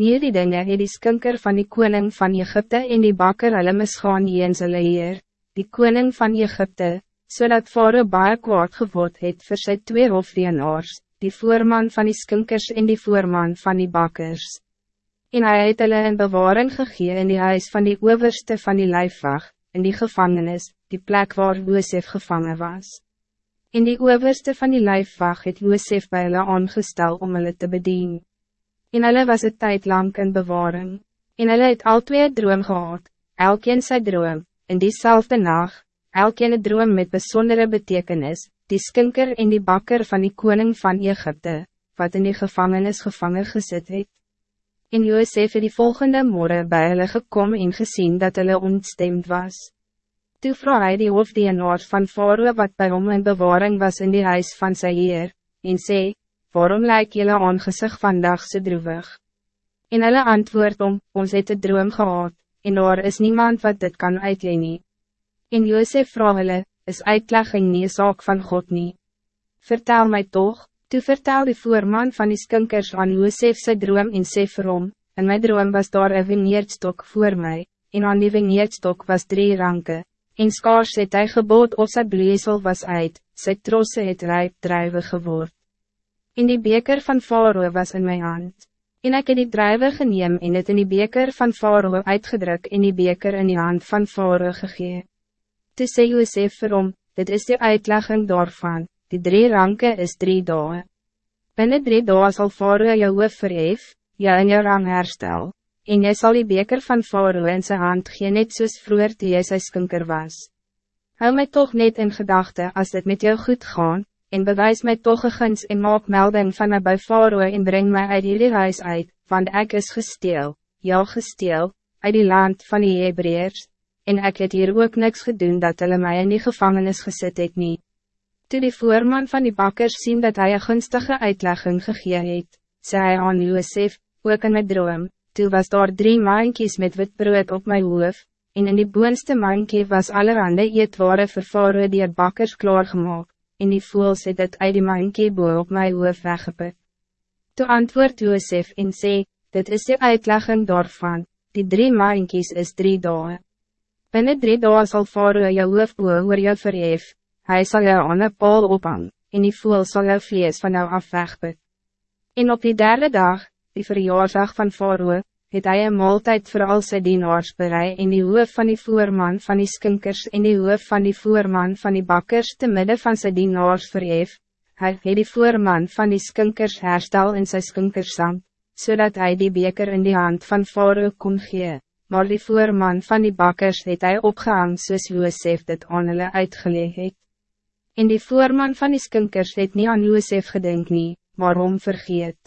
Nie die dinge het die skinker van die koning van Egypte en die bakker hulle misgaan jeens hulle heer, die koning van Egypte, zodat so Faroe baie kwaad geword het vir sy twee hofdienaars, die voorman van die skinkers en die voorman van die bakkers. En hij het hulle in bewaring gegee in die huis van die overste van die lijfwacht, in die gevangenis, die plek waar Josef gevangen was. In die overste van die lijfwacht het Josef bij hulle aangestel om hulle te bedienen en hulle was het tijd lang in bewaring, en hulle het al twee droom gehad, elkeen sy droom, in diezelfde nacht, elkeen een droom met bijzondere betekenis, die skinker en die bakker van die koning van Egypte, wat in die gevangenis gevangen gezet het. En Josef het die volgende morgen bij hulle gekom en gezien dat hulle ontstemd was. Toe vroeg hy die hoofdienaar van Faroe wat bij hom in bewaring was in die huis van sy heer, en sê, waarom lijkt jullie aangezicht vandaag zo droevig? En hulle antwoord om, ons het een droom gehad, en daar is niemand wat dit kan uitleen nie. En Josef vraag hulle, is uitlegging nie zaak van God nie. Vertel mij toch, toe vertel die voorman van die skinkers aan Josef sy droom en sê vir hom, in my droom was daar een vineerdstok voor mij, en aan die vineerdstok was drie ranke, en skaars het hy gebood of sy bleesel was uit, sy trosse het rijp druive geword. In die beker van Faroe was in mijn hand. En ik heb die druiven geneem en het in die beker van Faroe uitgedrukt in die beker in die hand van Faroe gegee. Toe sê Josef vir hom, dit is de uitlegging daarvan, die drie ranke is drie dagen. Binnen drie dagen zal Faroe jou hoof verhef, jou in jou rang herstel, en jy zal die beker van Faroe in zijn hand gee net soos vroeger toe jy sy skinker was. Hou mij toch net in gedachten als het met jou goed gaat, en bewijs mij toch een en maak melding van mij bij Faroe en breng mij uit jullie huis uit, want ik is gesteel, jou gesteel, uit die land van die Hebreërs, en ik het hier ook niks gedaan dat hulle mij in die gevangenis gezet het niet. Toen die voorman van die bakkers zien dat hij een gunstige uitlegging gegee het, zei hij aan Josef, ook in my droom, toe was daar drie mankies met wit brood op mijn hoof, en in die boonste mankie was allerhande eetware vir Faroe die bakkers klaargemaakt en die voels het het uit die mankie boe op my hoof weggeput. Toe antwoord Joosef en sê, dit is de uitlegging daarvan, die drie mankies is drie dagen. Binnen drie dagen zal Faroe jou hoof boe oor jou verhef, hy sal jou aan een paal ophang, en die voel sal jou vlees van jou af wegput. En op die derde dag, die verjaarsdag van Faroe, het hy een maaltijd voor al sy dienaars berei en die hoof van die voerman van die skinkers en die hoof van die voerman van die bakkers te midden van sy dienaars verhef, hy het die voerman van die skinkers herstel in sy skinkersam, zodat hij die beker in die hand van Faroe kon gee, maar die voerman van die bakkers het hy opgehang soos Joosef dit aan hulle uitgeleg het. En die voerman van die skinkers het niet aan Joosef gedink nie, maar om vergeet.